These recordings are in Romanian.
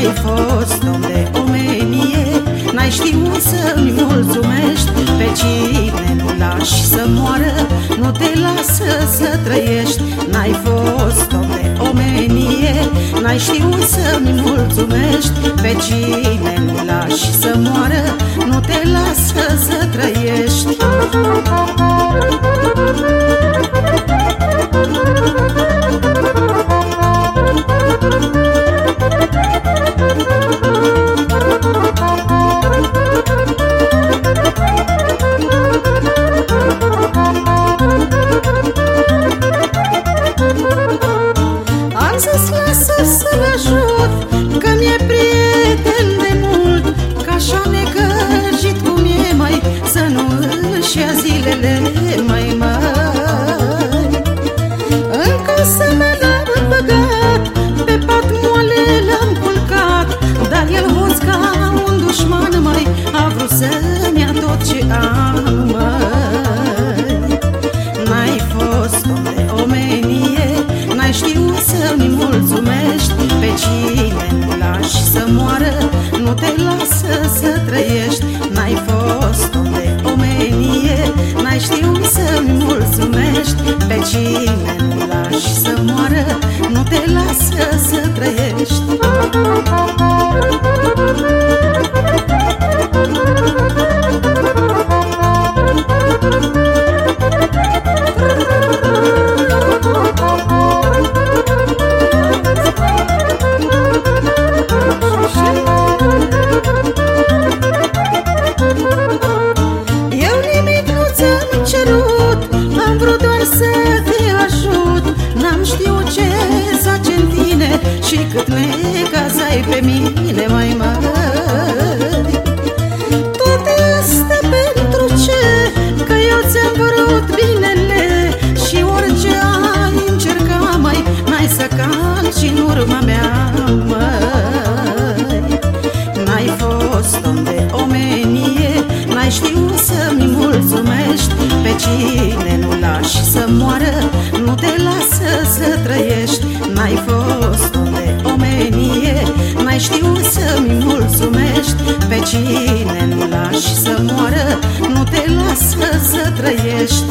N-ai fost om de omenie N-ai știut să-mi mulțumești Pe cine nu lași să moară Nu te lasă să trăiești. N-ai fost om de omenie N-ai știut să-mi mulțumești Pe cine nu lași să moară Nu te lasă să trăiești. Am să-mi mulțumești Pe cine nu lași să moară Nu te lasă să trăiești. N-ai fost om de omenie N-ai știut să-mi mulțumești Pe cine nu lași să moară Nu te lasă să trăiești cât necaz ai pe mine mai mari Toate astea pentru ce? Că eu ți-am vrut binele Și orice ai încerca mai N-ai să calci în urma mea, măi N-ai fost om de omenie N-ai știut să-mi mulțumești Pe cine nu lași să moară Nu te lasă să trăiești N-ai fost om de omenie. N-ai știut să-mi mulțumești Pe cine nu lași să moară. Nu te lasă să trăiești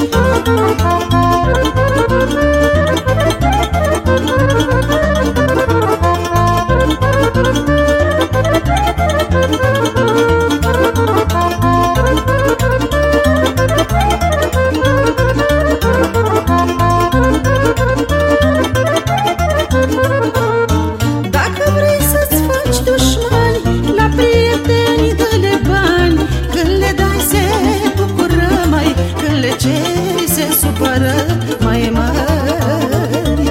se supără mai mari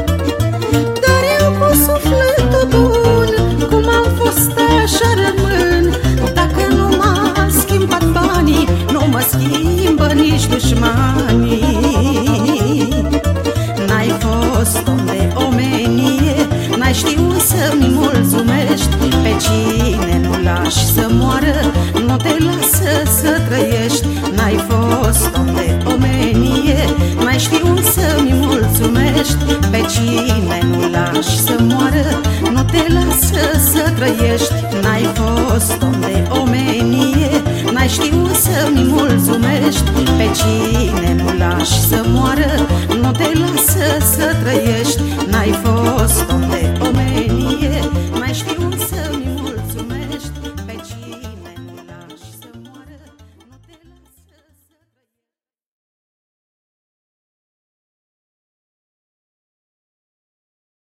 Dar eu cu sufletul bun Cum am fost așa rămân. Dacă nu m-a schimbat banii Nu mă schimbă nici dușmanii. N-ai fost om de omenie N-ai știut să-mi mulțumești Pe cine nu lași să moară Nu te lasă să trăiești. N-ai fost om de omenie N-ai știut să-mi mulțumești Pe cine nu lași să moară. Nu te lasă să trăiești N-ai